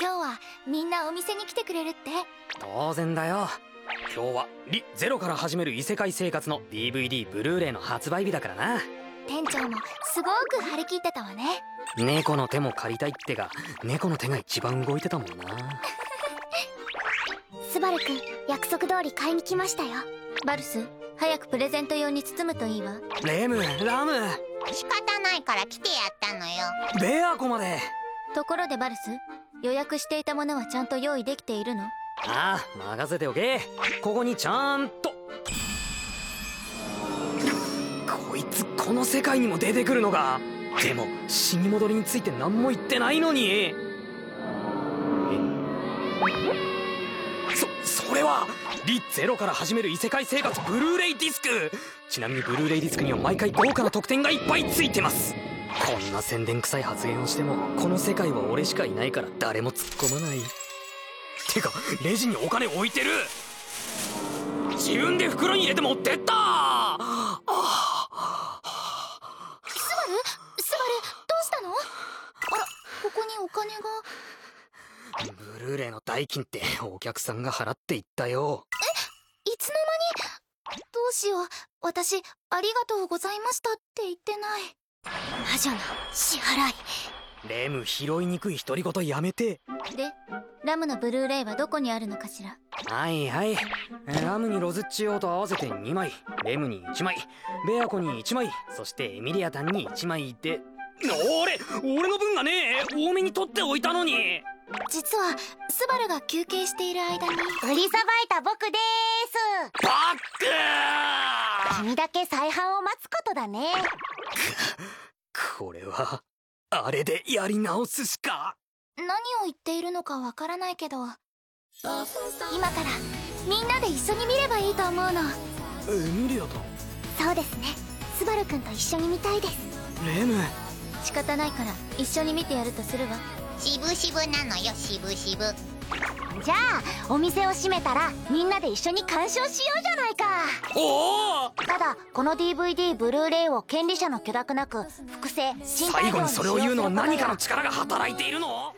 今日はみんなお店に来てくれるって。当然だよ。今日は「リ・ゼロから始める異世界生活」の DVD ブルーレイの発売日だからな。店長もすごく張り切ってたわね。猫の手も借りたいってが猫の手が一番動いてたもんな。スバルくん約束通り買いに来ましたよ。バルス早くプレゼント用に包むといいわ。レムラム。仕方ないから来てやったのよ。ベアコまで。ところでバルス予約していたものはちゃんと用意できているの？ああ任せておけ。ここにちゃんと。こいつこの世界にも出てくるのか。でも死に戻りについて何も言ってないのに。そそれはリゼロから始める異世界生活ブルーレイディスク。ちなみにブルーレイディスクには毎回豪華な特典がいっぱいついてます。こんな宣伝臭い発言をしてもこの世界は俺しかいないから誰も突っ込まない。てかレジにお金置いてる。自分で袋に入れて持ってった。あスバルスバルどうしたの？あらここにお金が。ブルーレイの代金ってお客さんが払っていったよ。いつの間に？どうしよう。私ありがとうございましたって言ってない魔女の支払い。レム拾いにくい独り言やめて。でラムのブルーレイはどこにあるのかしら？はいはい。ラムにロズッチ用と合わせて2枚。レムに1枚。ベアコに1枚。そしてエミリアタンに1枚で。俺俺の分がね多めに取っておいたのに。実はスバルが休憩している間に。売りさばいた僕でバー！す君だけ再販を待つことだね。ックこれはあれでやり直すしか。何を言っているのかわからないけど。今からみんなで一緒に見ればいいと思うの。エミリアタンそうですね。スバルくんと一緒に見たいです。レム。仕方ないから一緒に見てやるとするわ。しぶしぶなのよしぶしぶじゃあお店を閉めたらみんなで一緒に鑑賞しようじゃないか。おお。ただこの DVD ブルーレイを権利者の許諾なく複製新最後にそれを言うのは何かの力が働いているの？